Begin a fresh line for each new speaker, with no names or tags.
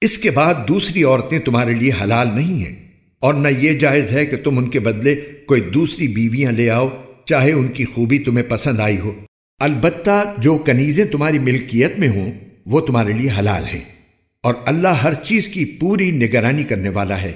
اس کے بعد دوسری عورتیں تمہارے لیے حلال نہیں ہیں۔ اور نہ یہ جائز ہے کہ تم ان کے بدلے کوئی دوسری بیویاں لے آؤ، چاہے ان کی خوبی تمہیں پسند آئی ہو۔ البتہ جو کنیزیں تمہاری ملکیت میں ہوں، وہ تمہارے لیے حلال ہیں۔ اور اللہ ہر چیز کی پوری نگرانی کرنے والا ہے۔